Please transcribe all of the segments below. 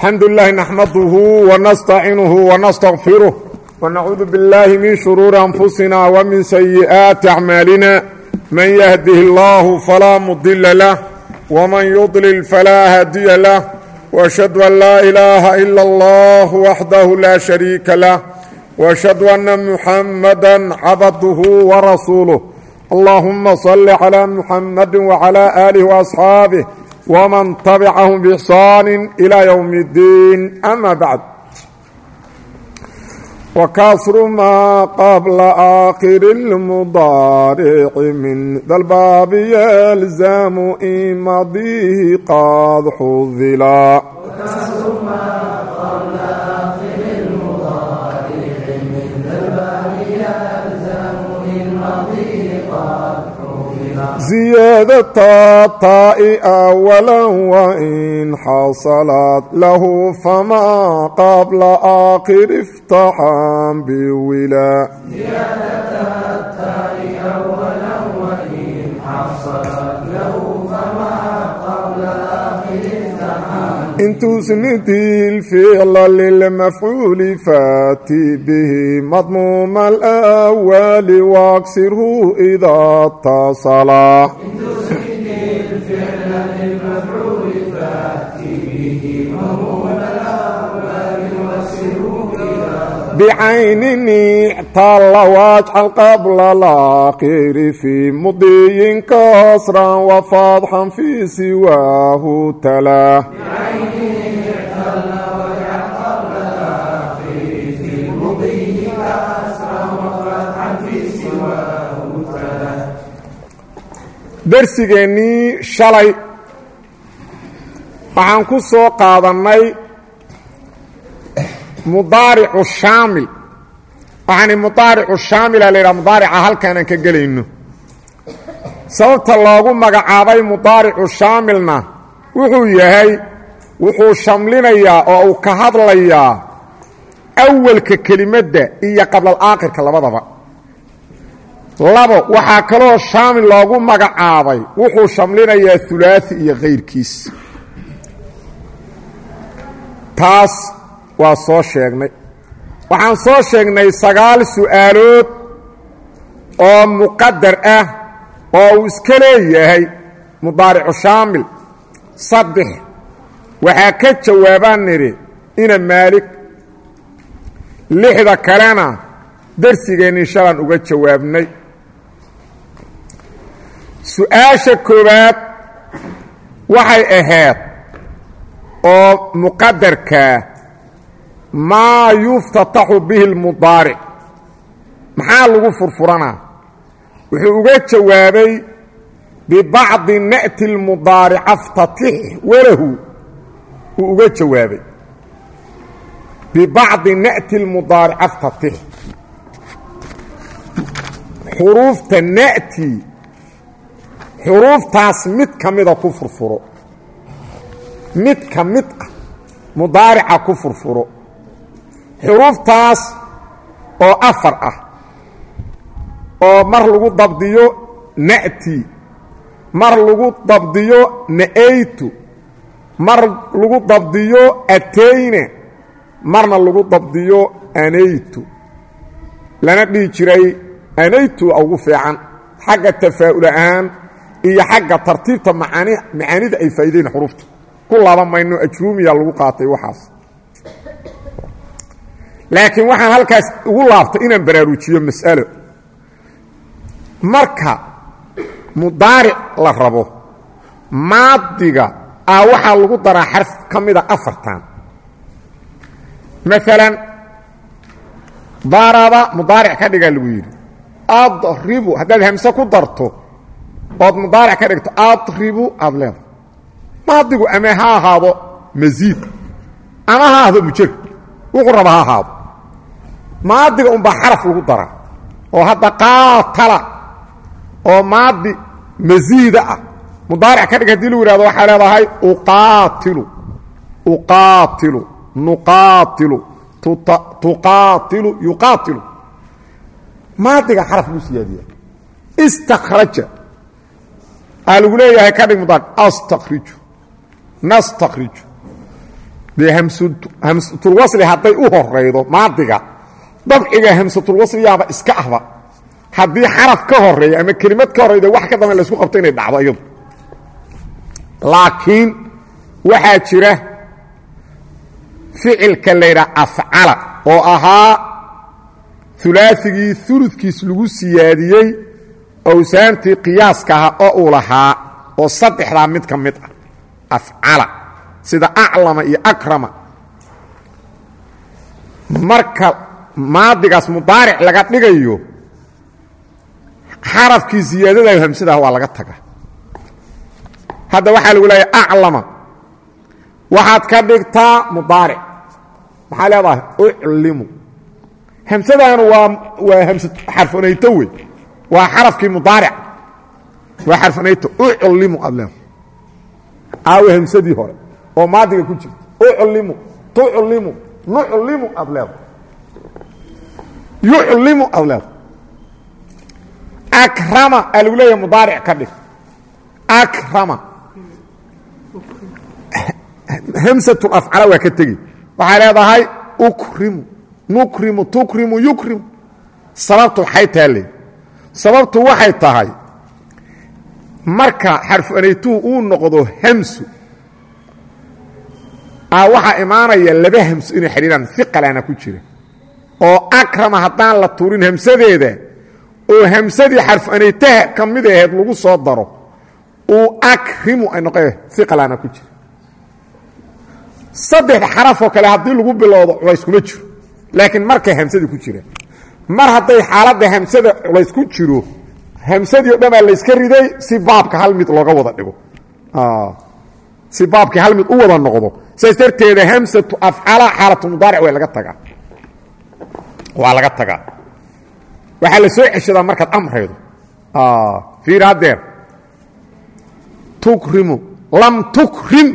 الحمد لله نحمده ونsتaciنه ونستغفره ونعوذ بالله من شرور أنفسنا ومن سيئات أعمالنا من يهده الله فلا مضل له ومن يضلل فلا hadiيa له وأشهد أن لا إله إلا الله وحده لا شريك له وأشهد أن محمدا عبده ورسوله اللهم صل على محمد وعلى آله وأصحابه wman tabicahum bixsaani ilaa ywm اddiin ama bacd wakasru maa qabla aakhiri اlmudaarici min dalbaabi yalzamu imadihi qaad xudila ziyaadata taa'i awalan wain xasalad lahu famaa qabla aakhir iftaxan biwila in tusnidi lficla lilmafcuuli faati bihi madmuuma alawali waaksirhu idaa tasala bcaynin ictala waajcal qabla laakiri fii mudiyin kasran wafaadxan fii siwaahu tala darsigeennii shalay. Waxaan ku soo qaadannay mudaaricu shaamil. Waxaani mudaaricu shaamila laydhaha mudaarica halkaanaan ka gelayno. Sababta loogu magacaabay mudaaricu shaamilna wuxuu yahay wuxuu shamlinayaa oo uu ka hadlayaa awalka kelimadda iyo qablal aakhirka labadaba labo waxaa kaloo shaamil loogu magacaabay wuxuu shamlinayaa hulaasi iyo kayrkiis taas waa soo sheegnay. Waxaan soo sheegnay sagaal su'aalood oo muqadar ah oo uu iska leeyahay mudaaricu shaamil. Saddex waxaa ka jawaabaan nidhi ina maalig lixda kalena darsigeennii shalan uga jawaabnay su'aasha koowaad waxay ahayd oo muqadarkaa maa yuftataxu bihi lmudaaric. Maxaa lagu furfuranaa? Wuxuu uga jawaabay bibacdi na'ti lmudaarica ftatix walahu. Uu uga jawaabay bibacdi na'ti lmudaarica ftatix xuruufta na'ti xuruuftaas mid ka mida ku furfuro. Mid ka mid ah mudaarica ku furfuro. Xuruuftaas oo afar ah oo mar lagu dabdiyo na'ti mar lagu dabdiyo na'aytu mar lagu dabdiyo atayne marna lagu dabdiyo anaytu. Lana dhihi jiray anaytu ugu fiican. Xagga tafaa'ul ahaan iyo xagga tartiibta macaani macaanida ay faa'idayn xuruufta ku laba mayno ajruumiya lagu qaatay waxaas. Laakiin waxaan halkaas ugu laabtay inaan baraarujiyo mas'alo. Marka mudaaric la rabo maadiga ah waxaa lagu daraa xarf ka mida afartan. Maalan daraba mudaaric ka dhigaa lagu yidhi adribu haddaad hamse ku darto ood mudaaric ka dhigto adribu aada leedahay. Maadigu ama ha ahaado masiid ama ha ahaado mujar wuxuu raba ha ahaado. Maadiga unbaa xaraf lagu daraa. Oo hadda qaatala oo maadi masiida ah. Mudaaric ka dhig haddii lagu yihahdo waxaa leedahay uqaatilu. Uqaatilu. Nuqaatilu. Tuqaatilu. Yuqaatilu. Maadiga xaraf lagu siyaadiya aa lagu leeyahay ka dhig mudaaric astakriju nastakriju dee hamsatulwasli hadday u horaydo maadiga dabciga hamsatulwasliyaaba iska ahba. Haddii xaraf ka horreeya ama kelimad ka horeyda wax ka dambe laysku qabto inay dhacdo iyadu. Laakiin waxaa jira ficilka laydhaha afcala oo ahaa ulaaigii uludkiis lagu siyaadiyey awsaantii qiyaaska aha oo uu lahaa oo saddexdaa mid ka mid ah afcala sida aclama iyo akrama. Marka maadigaas mudaaric laga dhigayo xarafkii siyaadada hamsadaah waa laga taga hadda waxaa lagu leeyahay aclama. Waxaad ka dhigtaa mudaaric. Maxaa leedahay? Uclimu. Hamsadanu waa waa hams xarfanayto wey waa xarafkii mudaaric waa xarfanayto uclimu aad leedahay aawe hamsadii hore oo maadiga ku jirta. Uclimu tuclimu nuclimu aad leedahay yuclimu aad leedahay akrama aa lagu leeyahay mudaaric ka dhig. Akrama. Hamsatulafcala waa ka tegi. Waxaa leedahay ukrimu nukrimu tukrimu yukrimu. Sababtu waxay taale sababtu waxay tahay marka xarfanaytuhu uu noqdo hamsu a waxaa imaanaya laba hamso inay xidhiiraan iqalana ku jira oo akrama haddaan la tuurin hamsadeeda oo hamsadii xarfanaytaha ka mid aheed lagu soo daro uu akrimu ay noqe iqalana ku jira. Saddexda xarafoo kale haddii lagu bilowdo culays kuma jiro laakiin markay hamsadii ku jiraan mar hadday xaaladda hamsada culays ku jiro hamsadii o dhan baa layska riday si baabka hal mid looga wada dhigo. Si baabkii hal mid u wada noqdo saas darteeda hamsatu afcala xaalatu mudaaric waa laga tagaa. Waa laga tagaa. Waxaa la soo ceshadaa markaad amraydo. Fiir haddeer. Tukrimu lam tukrim.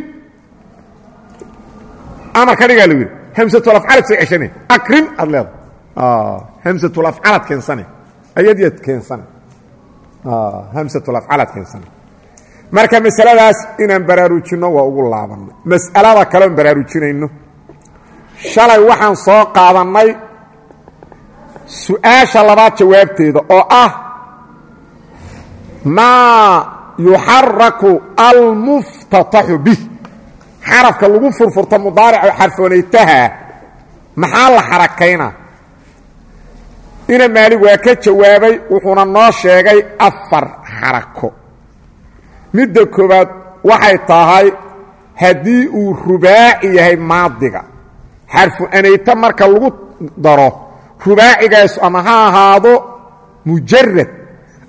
Amar ka dhigaa lu yidhi hamsatulafcalad soo ceshane akrim aad leedahay hamsatulafcalad keensane ayadiad keensane hamsatulafcalad keensane marka masaladaas inaan baraarujinno waa ugu laabanay mas'alada kaleon baraarujinayno shalay waxaan soo qaadannay su'aasha labaad jawaabteeda oo ah maa yuxaraku almuftataxu bih xarafka lagu furfurto mudaarico xarfoonaytaha maxaa la xarakaynaa ina maalig waa ka jawaabay wuxuuna noo sheegay afar xarako midda koowaad waxay tahay haddii uu rubaaci yahay maadiga xarfu anayta marka lagu daro rubaacigaas ama ha ahaado mujarad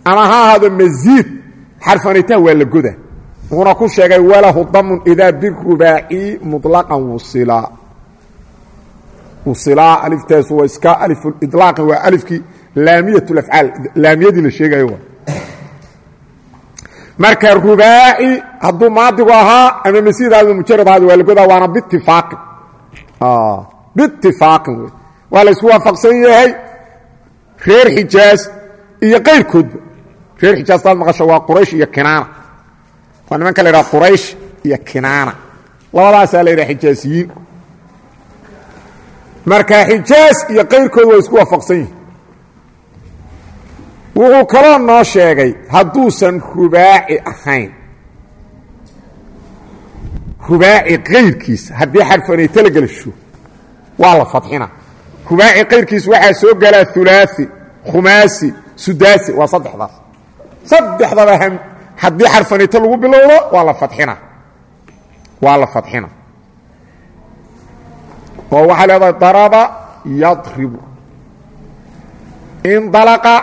ama ha ahaado masiid xarfu anaytaha waa la goda wuxuuna ku sheegay walahu damun idaa birubaaci muطlaqan wusilaa wusilaa aliftaas waa iska alifuliطlaaqi waa alifkii laamiyat lafcaal laamiyadii la sheegayo marka rubaaci hadduu maadigu ahaa ama masiid ahaado mujarad ahaado waa la godaa waana bitifaaqin bitifaaqin wey waa la isku waafaqsan yahay reer xijaaz iyo qayrkoodba. Reer xijaaz taad maqasho waa quraysh iyo kinaana. Waa nimanka la yidhaha quraysh iyo kinaana. Labadaasaa la yidhaha xijaaziyiin marka xijaaz iyo qayrkood waa isku waafaqsan yihiin wuxuu kaloo noo sheegay hadduusan rubaaci ahayn. Rubaaci kayrkiisa haddii xarfanayta la gelasho waa la fadxina. Rubaaci kayrkiisa waxaa soo galaa ulaai khumaasi sudaasi waa saddexdaas. Saddexdaba haddii xarfanayto lagu bilowdo waa la fadxina. Waa la fadxina oo waxaa leedahay daraba yadribu. Indalaqa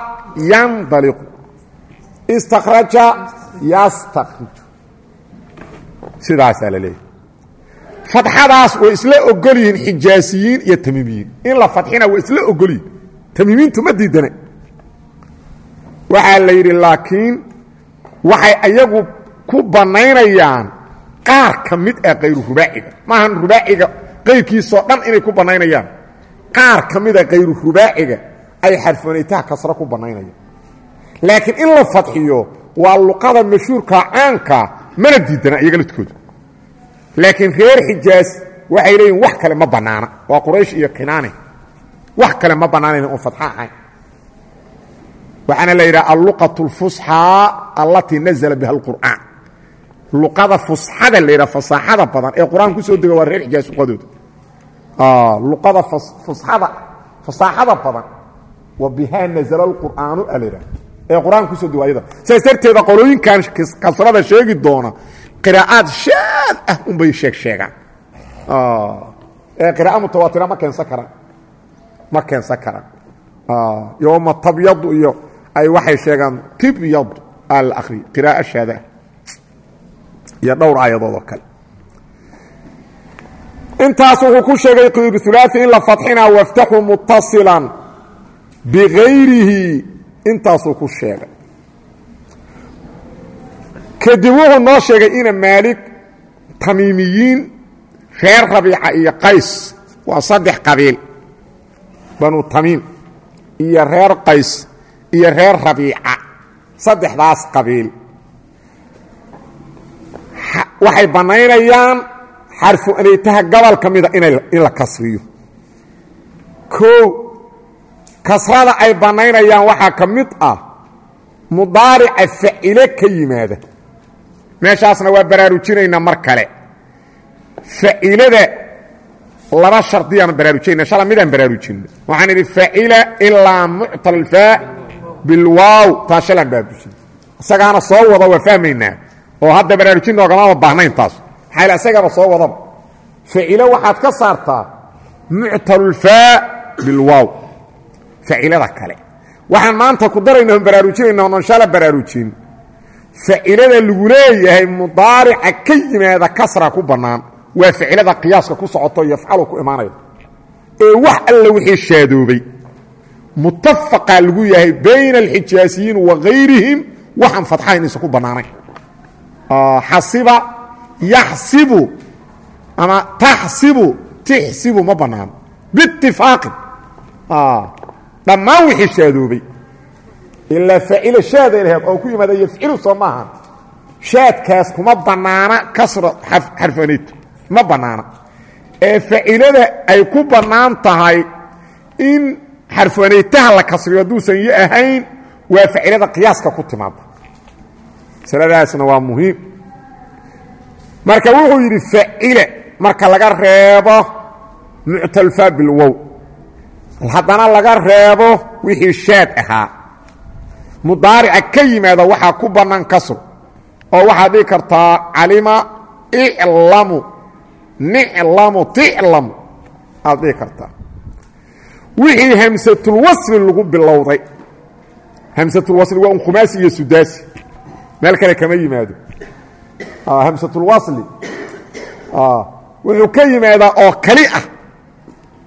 yandaliqu. Istakraja yastakriju sidaasaa la leeyahy fadxadaas way isla ogol yihiin xijaasiyiin iyo tamiimiyiin in la fadxina way isla ogol yihiin tamiimiintu ma diidana waxaa la yidhi laakiin waxay ayagu ku bannaynayaan qaar ka mid ah kayru rubaaciga. Maahan rubaaciga qayrkiisoo dhan inay ku bannaynayaan qaar ka mida kayru rubaaciga ay xarfoonaytaha kasro ku bannaynayaan laakiin in la fadxiyo waa luqada mashhuurka caanka mana diidana iyaga lidkooda laakiin reer xijaas waxay leeyihin wax kale ma bannaana waa quraysh iyo kinaane wax kale ma bannaanayn oon fadxa ahayn waxaana la yidhaha alluqaة اlfusxaa allatii nazla biha اlqur'aan luqada fusxada la yidhaha fasaaxada badan ee qur-aan ku soo dega waa reer xijaas luqadooda luqada fusxada fasaaxada badan wa bihaa nazla اlqur'aanu a la yidhaha ee qur'aan ku soo dego ayada saas darteeda qolooyinkan kasrada sheegi doona qiraa'aad shaad ah unbay sheeg sheegaan ee qira'a mutawaatira ma keensan karaan ma keensan karaan yoma tabyadu iyo ay waxay sheegaan tibyad aa la akriya qiraa'o shaada iyo dhowr aayadood oo kale intaas wuxuu ku sheegay qyurulaai in la fadxinaa waftaxu mutasilan bigayrihi intaasuu ku sheegay. Kadib wuxuu noo sheegay ina maalig tamiimiyiin reer rabiica iyo qays waa saddex qabiil banu tamiim iyo reer qays iyo reer rabiica saddexdaas qabiil. Waxay bannaynayaan xarfu anaytaha gobol ka mida in la kasriyo. Koo kasrada ay bannaynayaan waxaa ka mid ah mudaarica facile ka yimaada. Meeshaasna waa baraarujinaynaa mar kale. Facilada laba shardiyaan baraarujinayna shala midaan baraarujinna waxaan idhi facila ilaa muctal alfaa bilwaaw taa shalaan baraarujina isagaana soo wada waa fahmaynaa. Oo hadda baraarujin noogamama baahnayn taas maxaa ila isagaba soo wadaba facilo waxaad ka saartaa muctalulfaa bilwaaw facilada kale. Waxaan maanta ku darayna on baraarujinayna oon shala baraarujin. Facilada lagu leeyahay mudaarica ka yimaada kasra ku bannaan. Waa ficilada qiyaaska ku socoto yafcalu ku imaanayda. Ee wax alla wixii shaadoobay. Mutafaqaa lagu yahay bayna alxijaasiyiin wa gayrihim waxaan fadxaha inaysan ku bannaanayn. Xasiba yaxsibu ama taxsibu tixsibu ma bannaano biitifaaqin dhammaan wixii shaadoobay ilaa faacila shaaday laheed oo ku yimaada yafcilu soo maaha shaadkaas kuma bannaana kasra xarfanayto ma bannaana ee facilada ay ku bannaan tahay in xarfanaytaha la kasriyo hadduusan yo ahayn waa facilada qiyaaska ku timaada masaladaasna waa muhiim marka wuxuu yidhi facile marka laga reebo muctalfaa bilwow haddana laga reebo wixii shaad ahaa. Mudaarica ka yimaada waxaa ku bannaan kasr oo waxaad dhigi kartaa calima iclamu niclamu ticlamu aad dhigi kartaa. Wixii hamsatulwasli lagu bilowday. Hamsatulwasli waa un khumaasi iyo sudaasi. Meel kale kama yimaado hamsatulwasli wuxuu ka yimaadaa oo kali ah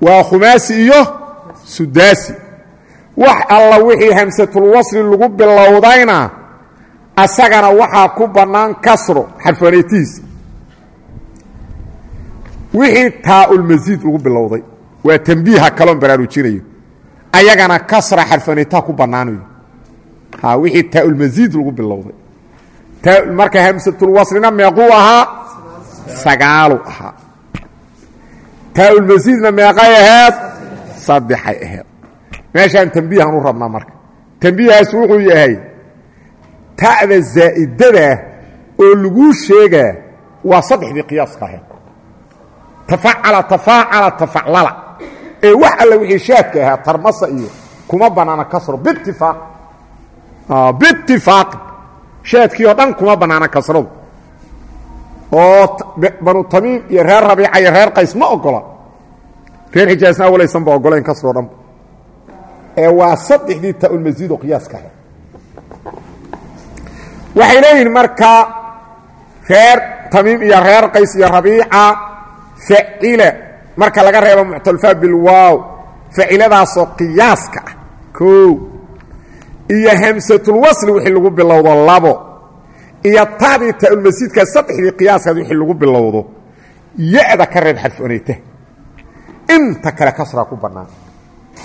waa khumaasi iyo sudaasi wax alla wixii hamsatulwasli lagu bilowdayna asagana waxaa ku bannaan kasro xarfanaytihiisa wixii taaulmasiid lagu bilowday waa tambiiha kaloon baraarujinayo ayagana kasra xarfanaytaha ku bannaanayo wixii taaulmasiid lagu bilowday marka hamsatulwaslina meequu ahaa sagaalu ahaa. Taaulmasiidna meeqay aheed saddexay aheed. Meeshaan tambiihan u rabnaa marka. Tambiihaas wuxuu yahay ta'da zaa'idada oo laguu sheegaa waa saddexdii qiyaaska ahayd tafacala tafaacala tafaclala. Ee wax alla wixii shaadka ahaa tarmasa iyo kuma bannaana kasro biitifaaq biitifaaqi shaadkii oo dhan kuma bannaana kasradu. Oo banu tamiim iyo reer rabiica iyo reer qays ma ogola. Reer xijaasna awalaysanba ogolayn kasroo dhanba ee waa saddexdii ta'ulmasiid oo qiyaaska ahayd waxay leeyihiin marka reer tamiim iyo reer qays iyo rabiica facila marka laga reebo muctalfaa bilwaaw faciladaasoo qiyaaska ah. Koo iyo hamsatulwasli wixii lagu bilowdo labo iyo taadii ta'ulmasiidkaa saddexdii qiyaaskaas wixii lagu bilowdo ya-da ka reeb xarfonayta inta kale kasraa ku bannaan.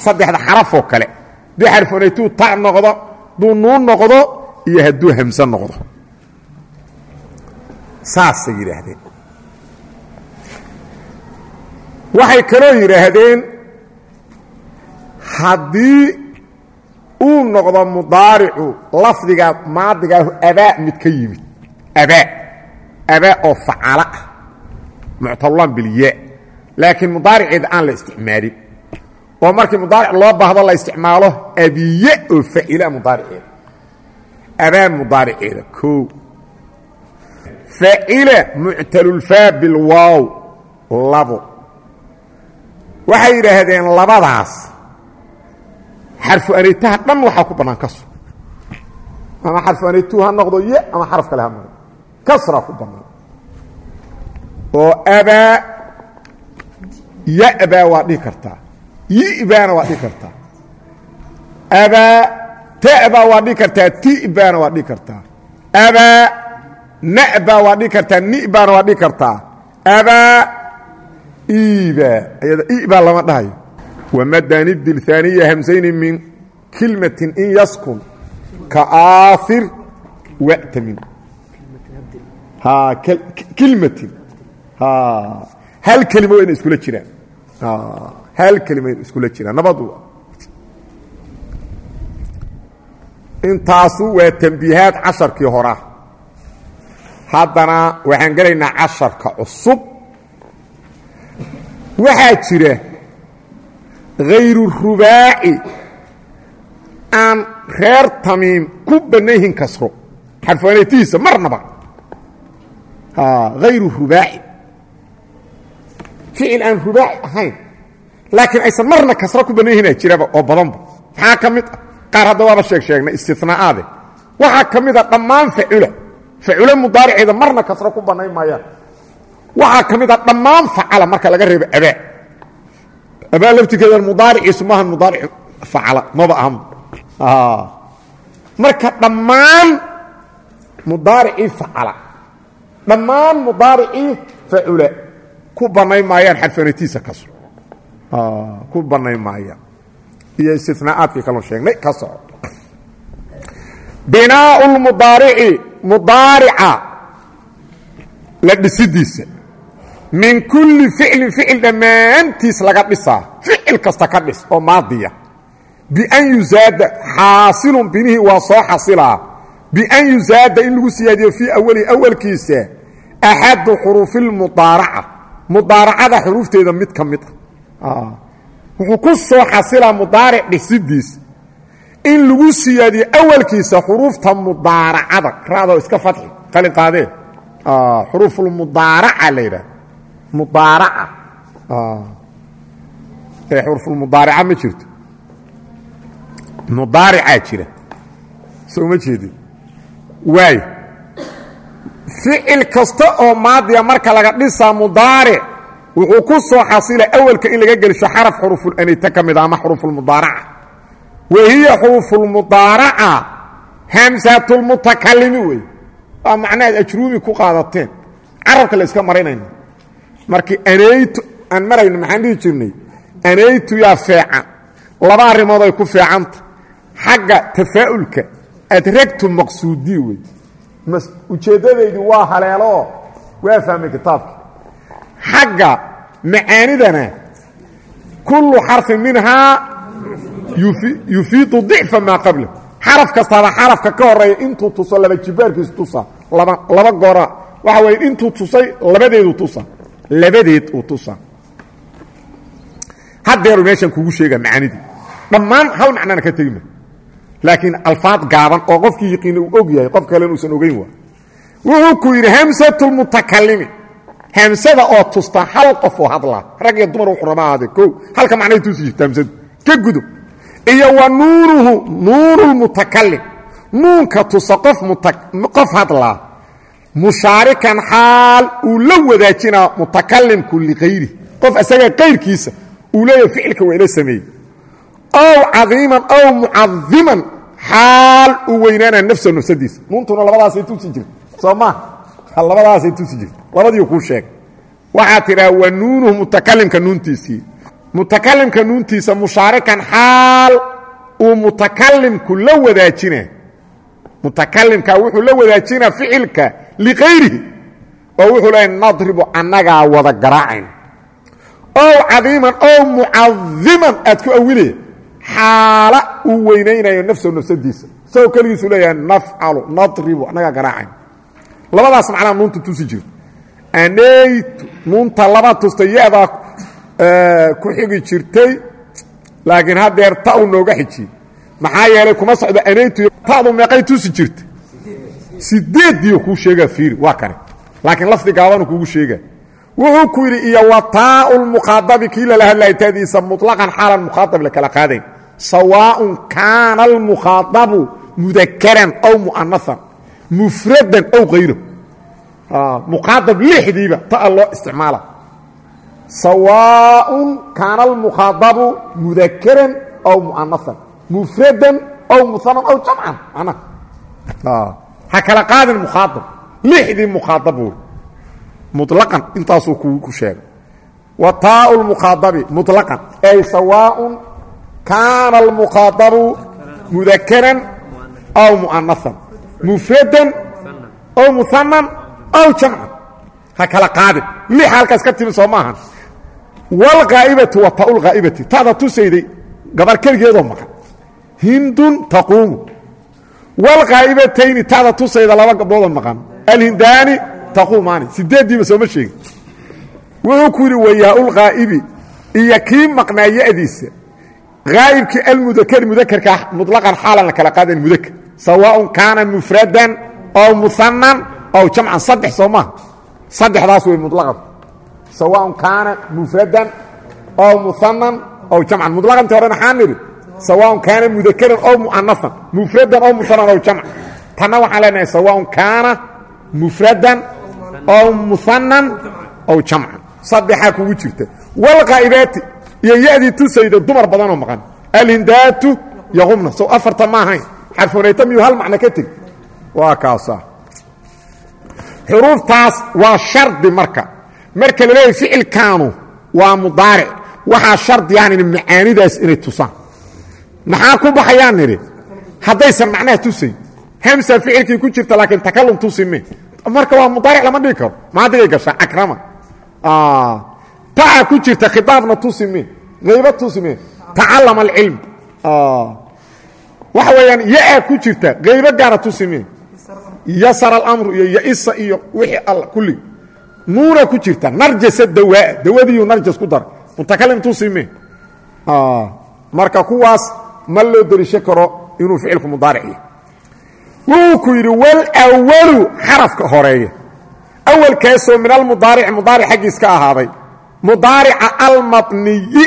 Saddexda xarafoo kale. Hadduu xarfonaytuu ta noqdo hadduu nuun noqdo iyo hadduu hamse noqdo. Saasay yidhaahdeen. Waxay kaloo yidhaahdeen haddii uu noqdo mudaaricu lafdiga maadigaahu abaa mid ka yimid. Abaa. Abaa oo facala ah. Muctalulan bilya laakiin mudaariceeda aan la isticmaalin. Oo markii mudaaric loo baahdo la isticmaalo abiye oo facila mudaariceeda. Abaa mudaariceeda o facila muctalulfaa bilwaaw labo. Waxay yidhaahdeen labadaas xarfu anaytaha dhan waxaa ku bannaan kaso ama xarfu anaytu ha noqdo ye ama xaraf kale ha noqdo. Kasraa ku bannaan oo abaa yabaa waa dhihi kartaa. Yibaana waa dhihi kartaa. Abaa ta'baa waa dhihi kartaa. Ti'baana waa dhihi kartaa. Abaa na'baa waa dhihi kartaa. Ni'baana waa dhihi kartaa. Abaa iibaa ayada ibaa lama dhahayo wamadani dilhaaniya hamsayni min kilmatin in yaskun ka aafir wa'tamin kilmatin hal kelimo wayna iskula jiraan hal kelimo wayna iskula jiraan nabadu intaasu waa tembiihaad casharkii hora haddana waxaan gelaynaa casharka cusub waxaa jira hayru rubaaci aan reer tamiim ku banayhin kasro xarfaanaytihiisa marnaba hayru rubaaci ficil aan rubaaci ahayn laakiin aysan marna kasro ku banayhinaa jiraba oo badanba maxaa ka mid ah qaar hadda waaba sheeg sheegnay istinaa'aade waxaa ka mid a dhammaan facula facula mudaariceeda marna kasro ku bannayn maayaan waxaa ka mid a dhammaan facala marka laga reebo abaa abaa laftirkeeda mudaariciisu maaha mudaaric facala maba ahan. Marka dhammaan mudaaricii facala dhammaan mudaaricii facula ku bannayn maayaan xarfanatiisa kasro ku bannayn maayaan. Iyo istinaa'aadkii kaloo sheegnay ka soco binaau lmudaarici mudaarica la dhisidiisa min kulli ficlin ficil dhammaantiis laga dhisaa. Ficil kasta ka dhis oo maadiya. Bian yusaada xaasilun binihii waa soo xasilaa. Bian yusaada in lagu siyaadiyo fii awalihi awalkiisa axadu xuruufilmudaaraca mudaaracada xuruufteeda mid ka mid ah. Wuxuu ku soo xasilaa mudaaric dhisidiisa in lagu siyaadiyo awalkiisa xuruufta mudaaracada. Raadoo iska fadxi qalin qaadee. Xuruufulmudaaraca la yidhaha mudaaraca ee xuruufulmudaaraca ma jirto? Mudaaricaa jira. Soo ma jeedin waayo ficil kasta oo maadiya marka laga dhisaa mudaaric wuxuu ku soo xasila awalka in laga gelisho xaraf xurufulanita ka mid a ama xuruufulmudaaraca wa hiya xuruufulmudaaraca hamsatulmutakalimi wey. Waa macnahaad ajruumi ku qaadateen. Carabka la iska marinayna markii anaytu aan marayno maxaan dhihi jirnay? Anaytu yaa feecan laba arrimood ay ku feecanta. Xagga tafaa'ulka adragtu maqsuudii wey. Ujeeddadaydi waa haleeloo waa fahmay kitaabka. Xagga macaanidana kullu xarfin minhaa yufiidu dicfa maa qabla. Xaraf kastaaba xarafka ka horreeya intuu tuso laba jibaarkiisu tusa laba laba goora. Waxa weye intuu tusay labadeedu tusa labadeed uu tusa haddeeru meeshaan kugu sheega macaanidii dhammaan hal macnana ka tegima laakiin alfaad gaaban oo qofkii yiqiina uu og yahay qof kalen uusan ogeyn waa. Wuxuu ku yidhi hamsatulmutakalimi hamsada oo tusta hal qof oo hadlaa rag iyo dumar wuxuu raba ahaade o halka macnay tusi jirta hamsadu. Ka gudub iyo wa nuuruhu nuurulmutakalim nuunka tusa qof hadlaa mushaarikan xaal uu la wadaajinaa mutakalimku likayri qof isaga kayrkiisa uu leeyahay ficilka waa sameeyey. Ow cadiiman ow mucadiman xaal uu weynaanaa nafsa nafsadiisa. Nuuntuna labadaasay tusi jirta soo maa labadaasay tusi jirta labadiiu kuu sheegay. Waxaa tidhaha wa nuunuhu mutakalimka nuuntiisii. Mutakalimka nuuntiisa mushaarikan xaal uu mutakalimku la wadaajina mutakalimka wuxuu la wadaajinaa ficilka likayrihi oo wuxuu leeya nadribu annagaa wada garaacayn ow cadiiman ow mucadiman aad ku awilaya xaala uu weynaynayo nafsahu nafsadiisa. Isagoo keligiisu leeyahay nafcalu nadribu annagaa garaacayn labadaas macnaa nuunta tusi jirto anaytu nuunta laba tusta ya-daa ku xigi jirtay laakiin haddeer ta u nooga xijiyey. Maxaa yeelay kuma socdo anaytu ta'du tusi jirta sideeddiiu kuu sheegaa fiiri waa kane laakiin lafdi gaabanu kuugu sheegaa wuxuu ku yidhi iyo wa taau lmuqaadabi kii lala hadlaya taadiisa muطlaqan xaalan muqaadab la kala qaadayn sawaaءun kaana almukhaadabu mudakaran aw mu'anahan mufradan aw hayro muqaadab lixdiiba ta'a loo isticmaala sawaaءun kaana almukhaadabu mudakaran aw mu'anahan mufradan aw muhanan aw jamcan mana ha kala qaadin mukhaadab lixdii mukhaadab wey muطlaqan intaasuu ku sheegay wa taau lmukhaadabi muطlaqan ay sawaaءun kaana almukhaadabu mudakaran aw mu'anahan mufradan aw muhanan aw jamcan ha kala qaadin lix halkaas ka timi soo maahan wاlghaa'ibatu wa taau lghaa'ibati ta'da tusayday gabar keligeedoo maqan hindun taquumu wاlghaa'ibatayni ta'da tusayda laba gabdhoodoo maqan alhindaani taquumaani sideeddiiba sooma sheegin wuxuu ku yidhi wayaa-ulghaa'ibi iyo kii maqnaa ya-diisa haa'ibkii almudakari mudakarka muطlaqan xaalan la kala qaadayn mudakar sawaaءun kaana mufradan ow muhanan ow jamcan saddex soo maaha saddexdaas wey mulaqan sawaaءun kaana mufradan ow muhanan ow jamcan mulaqantii hore maxaa nidhi sawaaءun kaana mudakaran ow mu'anahan mufradan ow muhanan ow jamcan tanna waxaan leenahay sawaaءun kaana mufradan ow muhanan ow jamcan saddexaa kugu jirta walqaa'ibaati iyo ya-dii tusayda dumar badanoo maqan alhindaatu yaqumna sow afarta ma ahayn xarfunayta miyuu hal macno ka tegi waa kaasa xuruuftaas waa shardi marka marka la leeyahy ficilkaanu waa mudaaric waxaa shardiyan in macaanidaas inay tusaan maxaa ku baxayaan nidhi? Haddaysan macnaha tusayn hamsa ficilkii ku jirta laakiin takalum tusime marka waa mudaaric lama dhigi karo. Maadigay gashaa? Akrama. Taa ku jirta khitaabna tusime hayba tusime tacallama alcilm waxa weeyaan ya-a ku jirta haybo gaara tusime yasara alamru iyo yaisa iyo wixii all kulli. Nuuna ku jirta narjasa dawaa dawadiiyu narjas ku daray mutakalim tusime marka kuwaas ma loo derisho karo inuu ficilku mudaaric yahay. Wuxuu ku yidhi wlwalu xarafka horreeya awalkaasoo min almudaarici mudaaric xaggiis ka ahaaday. Mudaarica almabniyi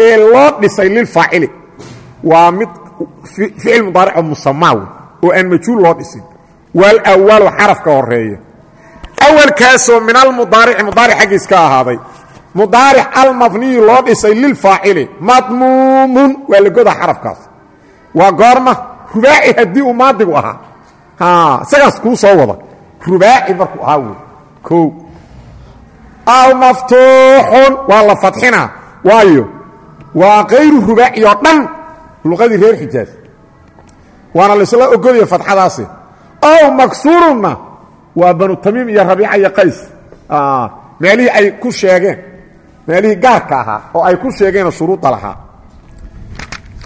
ee loo dhisay lilfaacili waa mid ficil mudaarico musamaa wey oo aan majhuul loo dhisin. Wlwalu xarafka horreeya awalkaasoo min almudaarici mudaaric xaggiis ka ahaaday mudaaric almabniyi loo dhisay lilfaacili madmuumun waa la goda xarafkaas. Waa goorma rubaaci haddii uu maadigu ahaa. Isagaas kuu soo wada. Rubaaci markuu ahaa wey o aw maftuuxun waa la fadxinaa waayo waa kayru rubaaci oo dhan luqadii reer xijaaz. Waana laysla ogolaya fadxadaasi. Aw maksuurunna waa banu tamiim iyo rabiica iyo qays. Meelihii ay ku sheegeen meelihii gaarka ahaa oo ay ku sheegeenoo shuruuda lahaa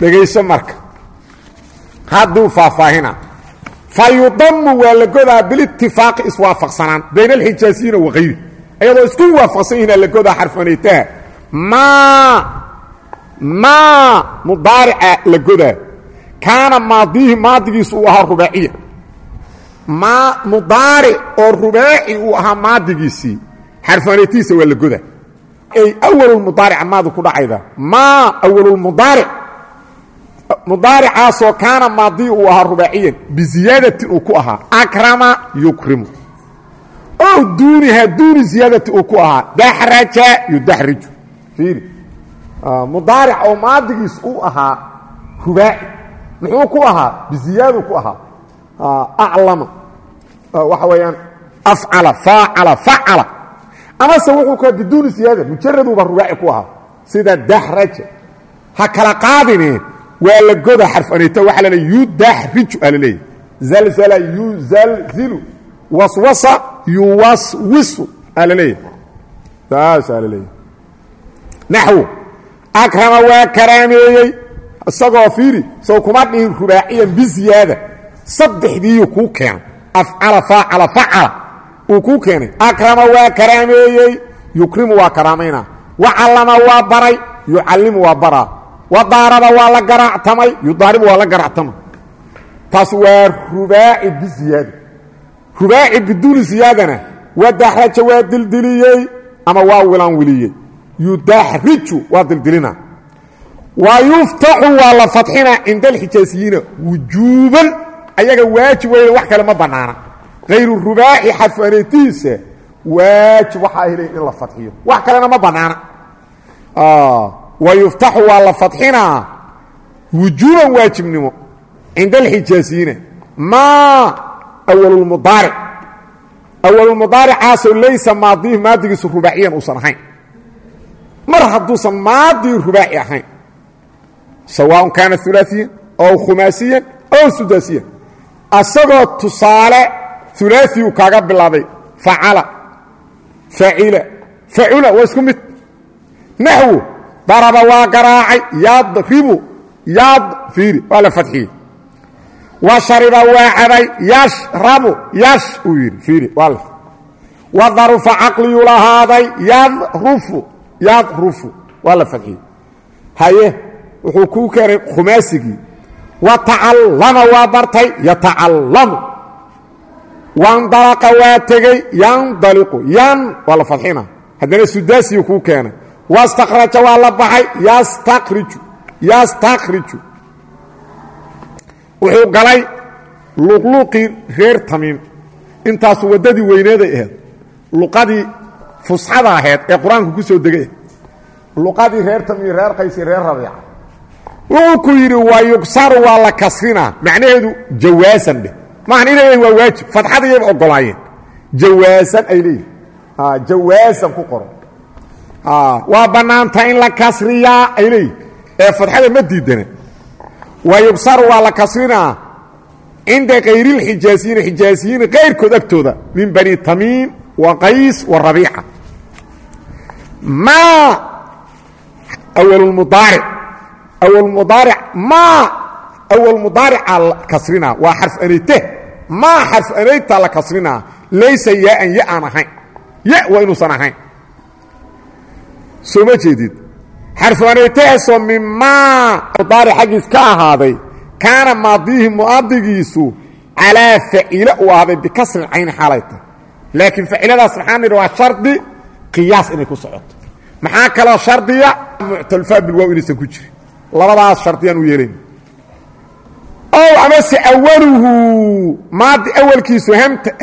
dhegayso marka. Hadduu faahfaahina. Fa waa la godaa bilitifaaqi iswaafaqsanaan bayna alxijaaziyiina wakayri iyadoo isku waafaqsan yihiin la godaa xarfanaytaha maa maa mudaarica la godaa. Kaana maadiihi maadigiisu uu ahaa rubaaciya. Maa mudaaric oo rubaaci uu ahaa maadigiisii xarfanaytihiisa waa la godaa ay awalulmudaarica maadi ku dhacayda. Maa awalulmudaaric? Mudaaricaasoo kaana maadii uu ahaa rubaaciyan biziyaadatin uu ku ahaa akrama yukrimu. Ow duuniha duuni ziyaadati uu ku ahaa daxraja yudaxriju. Fiiri. Mudaaric oo maadigiis uu ahaa rubaaci. Muxuu ku ahaa? Biziyaaduu ku ahaa. Aclama. Waxa weeyaan afcala faacala facala amase wuxuu ku biduuni ziyaada mujaraduuba rubaaci ku ahaa. Sida daxraja ha kala qaadine waa la goda xarfanayta waxa la leeya yudaxriju aa la leeyahy zalzala yuzalzilu waswasa yuwaswisu aa la leeyahy saasaa la leeyahy naxwo akrama waa karaameeyey. Isagoo fiiri soo kuma dhihin rubaaciyan biziyaada saddexdiiyuu kuu keenay. Afcala faacala facala uu kuu keenay. Akrama waa karaameeyey yukrimu waa karaamaynaa wacallama waa baray yucallimu waa baraa wadaaraba waa la garaactamay yudaaribu waa la garaactamay. Taas waa rubaaci biziyaada rubaaci biduuni ziyaadana wadaxraja waa dildiliyey ama waa wilanwiliyey yudaxriju waa dildilina. Wa yuftaxu waa la fadxinaa cinda alxijaasiyiina wujuuban. Ayaga waajib wax kale ma bannaana hayru rubaaci xadfaneetihiisa waajib waxaa helayn in la fadxiyo wax kalena ma bannaana wa yuftaxu waa la fadxinaa wujuuban waajibnimo cinda alxijaasiyiina maa awalulmudaaric awalulmudaaricaasoo laysa maadiih maadigiisu rubaaciyan uusan ahayn mar hadduusan maadii rubaaci ahayn sawaaء kaana ulaaiyan ow khumaasiyan ow sudaasiyan asagoo tusaale ulaaiyu kaaga bilaabay facala facila facula waa isku mid naxwo daraba waa garaacay yadribu yad fiiri waa la fadxiyey wa shariba waa cabay yashrabu yash uu yidhi fiiri waa la wa darufa caqliyuu lahaaday yadrufu yadrufu waa la fadxiyey haye wuxuu kuu keenay khumaasigii wa tacallama waa bartay yatacallamu wandalaqa waa tegey yandaliqu yan waa la fadxina haddana sudaasiyuu kuu keenay. Wastakraja waa la baxay. Yastakriju yastakriju wuxuu galay luqluuqii reer tamiim intaasu waddadii weyneeday ahayd luqadii fusxada ahayd ee qur'aanku ku soo degay luqadii reer tamiim reer qaysi reer rabiica. Wuxuu ku yidhi maahan inay waa waajib. Fadxada iyaba ogolaayeen. Jawaasan ay leeyihiin jawaasan ku qoran. Waa bannaanta in la kasriyaa ay leeyihiin ee fadxada ma diidana wa yugsaru waa la kasrinaa cinda kayrilxijaasiyiina xijaasiyiin kayrkood agtooda. Min bani tamiim wa qays wa rabiica. Maa awalmudaaric awalmudaaric maa awalmudaarica la kasrinaa waa xarf anayte maa xarf anayta la kasrinaa laysa yaaan ya aan ahayn ya waa inuusan ahayn soo ma jeedid xarfu anaytahaasoo mimaa mudaaric xaggiis ka ahaaday kaana maadiihi muadigiisu calaa facila uu ahaaday bikasri cayni xaalayta laakiin faciladaas maxaa shardi qiyaas inay ku socoto maxaa kaloo shardiya muctalfaa bilwaaw inaysan ku jirin labadaas shardiyaan u yeelayn ow amase awaluhu maadi awalkiisu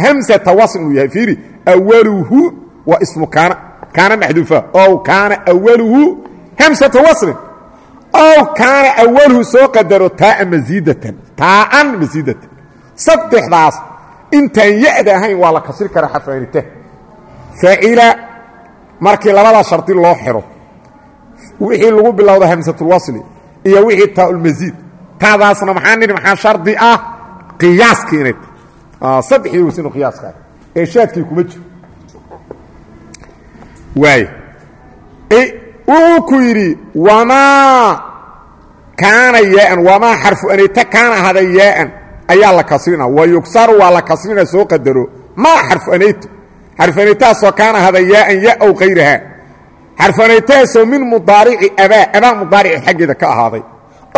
hamsata wasn uu yahay fiiri awaluhu waa ismu kaana kaana maxduufa ow kaana awaluhu hamsata wasnin ow kaana awaluhu soo qadaro taaa masiidatan taaan masiidatan saddexdaas intaan ya-da ahayn waa la kasri karaa xarfaanita facila markii labadaa shardi loo xiro wixii lagu bilowda hamsatulwasli iyo wixii taaulmasiid taadaasna maxaa nidhi maxaa shardi ah? Qiyaaskii inay tahay. Saddexdii wasinu qiyaaska ee shaadkii kuma jiro. Waay wuxuu ku yidhi wamaa kaana yaaan wamaa xarfu anayta kaana ahada yaaan. Ayaa la kasrina. Wa yugsaru waa la kasrina soo qadaro. Maa xarfu anayto xarfu anaytahaasoo kaana ahada yaaan ya ow kayraha xarfu anaytahaasoo min mudaarici abaa. Abaa mudaarici xaggeeda ka ahaaday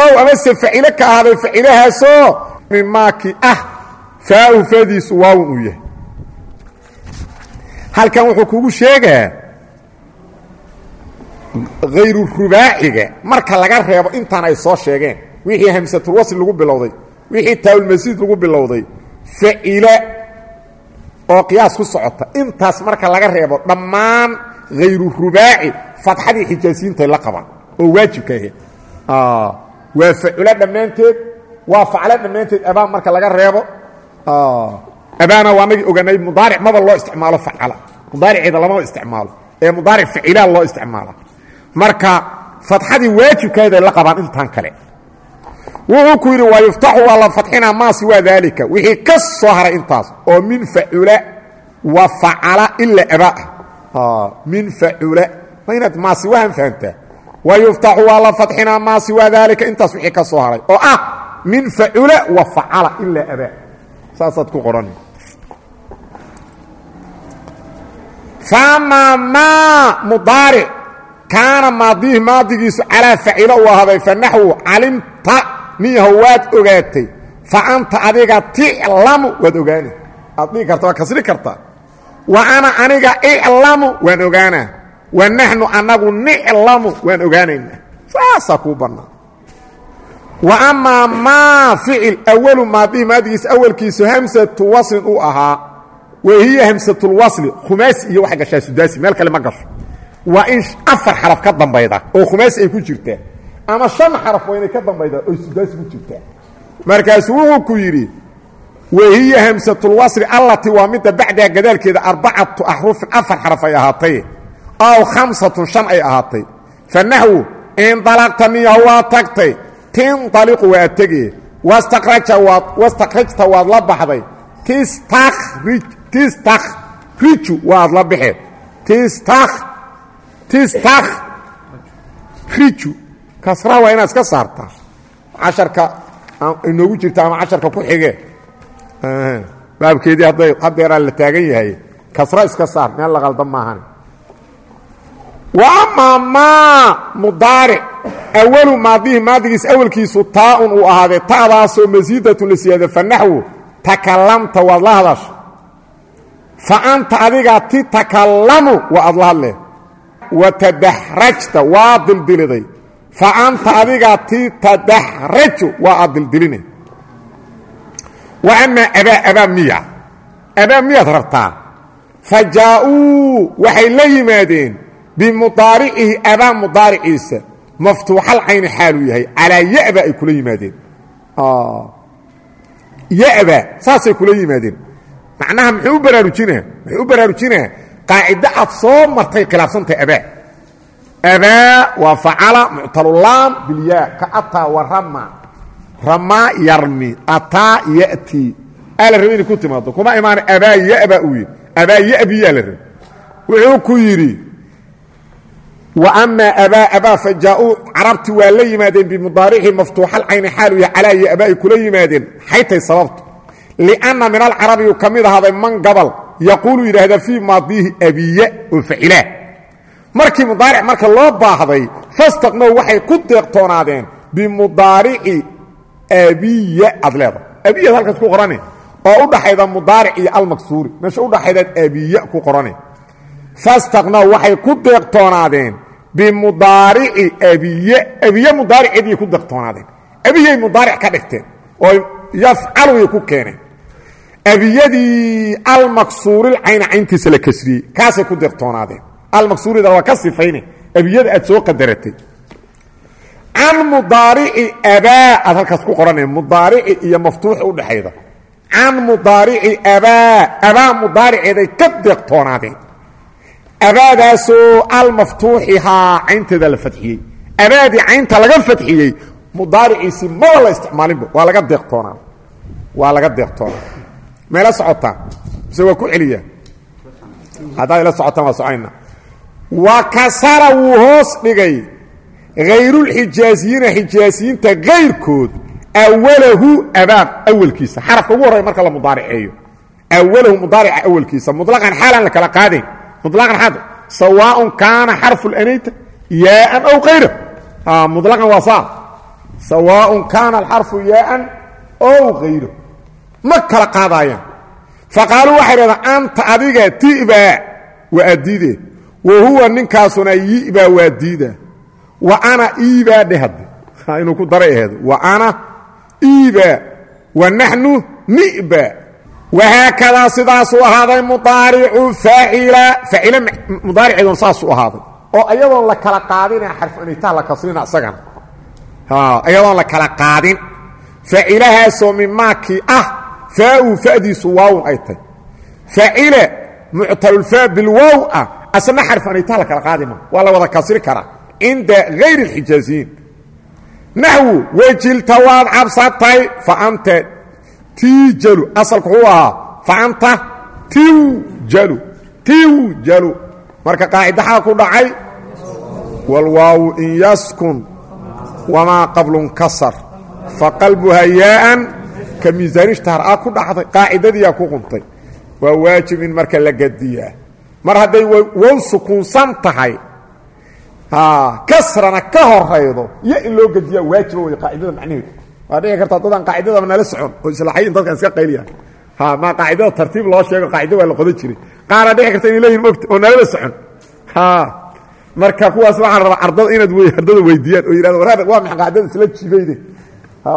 ow amase facilo ka ahaaday facilahaasoo min maakii ah faahu faadiisu waawun uu yahay. Halkan wuxuu kugu sheegaa hayru rubaaciga marka laga reebo intaan ay soo sheegeen wixii hamsatulwasl lagu bilowday wixii taawulmasiid lagu bilowday facila oo qiyaas ku socota intaas marka laga reebo dhammaan hayru rubaaci fadxadii xijaasiyiintay la qabaan oo waajibka ahayd waa faculo dhammaanteed waa faclo dhammaanteed abaan marka laga reebo. Abaana waa nagii oganay mudaaric maba loo isticmaalo facala mudaariceeda lamaba isticmaalo ee mudaaric facilaa loo isticmaala marka fadxadii waajibkeeday la qabaan intaan kale. Wuxuu ku yidhi waa yuftaxu waa la fadxinaa maa siwaa daalika. Wixii ka soo haray intaas oo min facula wa facala ila abaa min facula waa inaad maasiwahan fahamtaa wa yuftaxu waa la fadxinaa maa siwaa daalika intaas wixii ka soo haray oo ah min facula wa facala ilaa abaa saasaad ku qoran faamaa maa mudaaric kaana maadihi maadigiisu calaa facilo uu ahaaday fa naxwu calimta niyaho waad ogaatay fa anta adiga ticlamu waad ogaana aad dhigi karta waad kasri kartaa wa ana aniga iclamu waan ogaanaa wa naxnu annagu niclamu waan ogaanaynaa. Saasaa kuu bannaan wa amaa maa ficil awalu maadihi maadigiisa awalkiisu hamsatu waslin uu ahaa wa hiya hamsatulwasli khumaasi iyo wax gashaa sudaasi meel kale ma gasho. Waa in afar xaraf ka dambayda oo khumaasi ay ku jirtaa ama shan xaraf waa inay ka dambaydaa oo sudaasi ku jirtaa. Markaasuu wuxuu ku yidhi wahiya hamsatulwasli allati waa midda bacdaha gadaalkeeda arbacatu axrufin afar xaraf ay ahaatay aw khamsatun shan ay ahaatay. Fa naxwu indalaqta niyaho waa tagtay. Tindaliqu waa tege wastakraja waad la baxday. Tistakhriju waad la baxeed tistak tistakhriju. Kasraa waa inaad iska saartaa. Casharka inoogu jirta ama casharka ku xige baabkeedii haddeeraa la taagan yahay. Kasra iska saar meel la qaldan maahan amaa maa mudaaric awalu maadihi maadigiis awalkiisu taa-un uu ahaadee. Ta'daasoo masiidatun la siyaada fa naxwu takalamta waad la hadasha. Fa anta adigaa ti takallamu waa aad la hadle wa tadaxrajta waa dildiliday. Fa anta adigaa ti tadaxraju waa aad dildilinay wa amaa abaa abaa miya. Abaa miyaad rabtaa. Fa jaa-uu waxay la yimaadeen bimudaaricihi abaa mudaariciisa maftuuxal cayni xaaluu yahay. Calaa yaba ay kula yimaadeen. Yaba saasay kula yimaadeen. Macnaha muxuu u baraarujinaa? Muxuu u baraarujinaa? Qaacido aad soo martay khilaafsantahay abaa. Abaa waa facala muctalulaam bilyaa. Ka ataa wa rama. Ramaa yarmi ataa ya'ti. Aa la rabay inay ku timaado kuma imaana abaa yaba uu yidhi. Abaa yabiyaa la rabay. Wuxuu ku yidhi amaa abaa abaa fa jaa-uu carabti waa la yimaadeen bimudaaricii maftuuxal cayni xaalu yahay calaa iyo abaa ay kula yimaadeen. Xaytay sababtu. Lianna min alcarabi uu ka mid ahaaday man gabal yaquulu yidhaahda fii maadiihi abiya oo facilaa markii mudaaric marka loo baahday fastaqnow waxay ku deeqtoonaadeen bimudaarici abiya aad leedahay. Abiyaad halkaas ku qorane. Oo u dhaxayda mudaaric iyo almaksuuri. Meesha u dhaxaydaad abiya ku qorane. Fastaqnow waxay ku deeqtoonaadeen bimudaarici abiye abiye mudaariceediiy ku deeqtoonaadeen abiyay mudaaric ka dhigteen oo yafcaluyay ku keeneen abiyadii almaksuuril cayna cayntiisa la kasriyey kaasay ku deeqtoonaadeen almaksuurida waa ka sifayne abiyada aad soo qadaratay. Can mudaarici abaa aad halkaas ku qorane mudaarici iyo maftuuxa udhaxayda can mudaarici abaa abaa mudaariceeday ka deeqtoonaadeen abaadaasoo almaftuuxihaa caynteeda la fadxiyey abaadii caynta laga fadxiyey mudaariciisii maba la isticmaalinba waa laga deeqtoonaa waa laga deeqtoonaa meela socotaan mise waa ku celiya? Haddaad ila socotaan waa socayna wa kasara wuu hoos dhigay. Hayrulxijaaziyiina xijaaziyiinta kayrkood awalahu abaab awalkiisa. Xarafka ugu horraya marka la mudaariceeyo. Awalahu mudaarica awalkiisa. Muطlaqan xaalaan la kala qaadayn muطlaqan xaad sawaaء kaana xarfu اlanayta yaaan aw kayra muطlaqan waa saa sawaaء kaana alxarfu yaaan ow kayra ma kala qaadaayaan faqaaluu waxay dhahdaan anta adiga tibaa waa addiide wa huwa ninkaasuna yibaa waa diida wa ana iibaa dhehad inuu ku daray aheedo wa ana iibaa wa naxnu ni'ba wahaakadaa sidaasuu ahaaday mudaaricu faacila faacila mudaariceedun saasuu ahaaday oo ayadoon la kala qaadina xarfu anitaha la kasrina isagana ayadoon la kala qaadin faacilahaasoo mimaakii ah faau fadiisu waawun ay tahy faacila muctalulfaa bilwaaw ah asna xarfu anitaha la kala qaadi ma waa la wada kasri karaa cinda hayr اlxijaaziyiin naxwu wejilta waad cabsatay fa anta tijalu asalku wuxuu ahaa fa anta tiwjalu tiwjalu marka qaacidaxaa ku dhacay wاlwaawu in yaskun wamaa qablun kasar. Faqalbuha yaaan ka miisaanishtaar a ku dhacday qaacidadiiyaa ku quntay. Waa waajib in marka la gediyaa mar hadday wow sukuunsan tahay kasrana ka horaydo iyo in loo gediyaa waajiba wey qaacidada macnaheedu waa dhici karta dadaan qaacidadaba nala socon oo islaaxayin dadkan iska qayliya. Ma qaacidada tartiib loo sheego qaacida waa la qodan jiray. Qaara dhici karta inay leeyihiin mogta oo nalala socon. Marka kuwaas waxaan rabaa ardada inaad ardada weydiiyaan oo yidhahdo waraada waa maxa qaacidada isla jibayde?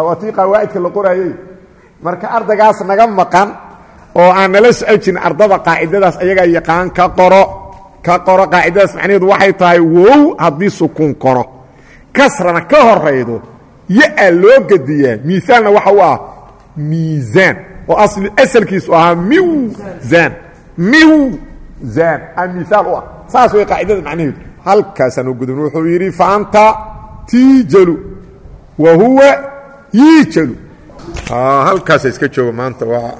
Waa tii qawaacidka la qoraayey marka ardaygaas naga maqan oo aan nala socon jirin ardada qaacidadaas ayagaa yaqaan ka qoro ka qoro qaacidadaas macnaheedu waxay tahay wow haddii sukuun kono kasrana ka horaydo ya-a loo gediyaa miisaalna waxa u ah miisaan oo asalkiisu ahaa miwzaan miwzaan a miisaal u ah. Saas way qaacidada macnaheedu. Halkaasaan u gudubn wuxuu yidhi fa anta tiijalu wa huwa yiijalu. Halkaasa iska jooga maanta waa